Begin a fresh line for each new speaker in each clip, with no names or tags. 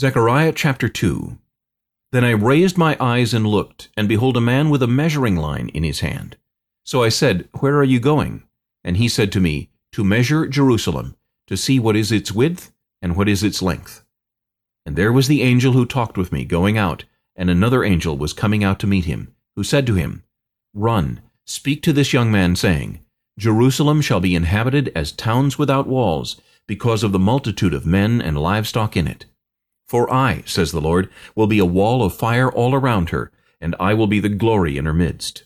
Zechariah chapter 2 Then I raised my eyes and looked, and behold a man with a measuring line in his hand. So I said, Where are you going? And he said to me, To measure Jerusalem, to see what is its width and what is its length. And there was the angel who talked with me going out, and another angel was coming out to meet him, who said to him, Run, speak to this young man, saying, Jerusalem shall be inhabited as towns without walls, because of the multitude of men and livestock in it. For I, says the Lord, will be a wall of fire all around her, and I will be the glory in her midst.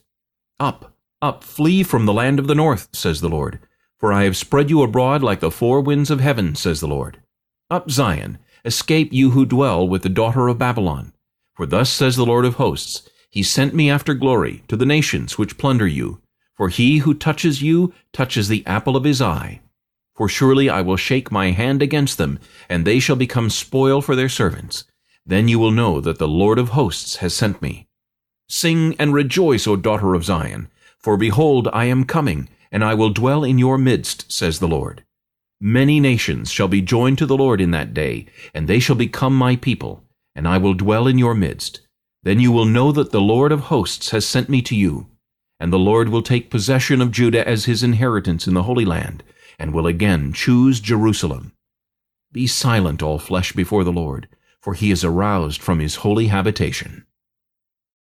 Up, up, flee from the land of the north, says the Lord. For I have spread you abroad like the four winds of heaven, says the Lord. Up, Zion, escape you who dwell with the daughter of Babylon. For thus says the Lord of hosts, He sent me after glory to the nations which plunder you. For he who touches you touches the apple of his eye. For surely I will shake my hand against them, and they shall become spoil for their servants. Then you will know that the Lord of hosts has sent me. Sing and rejoice, O daughter of Zion, for behold, I am coming, and I will dwell in your midst, says the Lord. Many nations shall be joined to the Lord in that day, and they shall become my people, and I will dwell in your midst. Then you will know that the Lord of hosts has sent me to you. And the Lord will take possession of Judah as his inheritance in the Holy Land, and will again choose Jerusalem. Be silent, all flesh, before the Lord, for he is aroused from his holy habitation.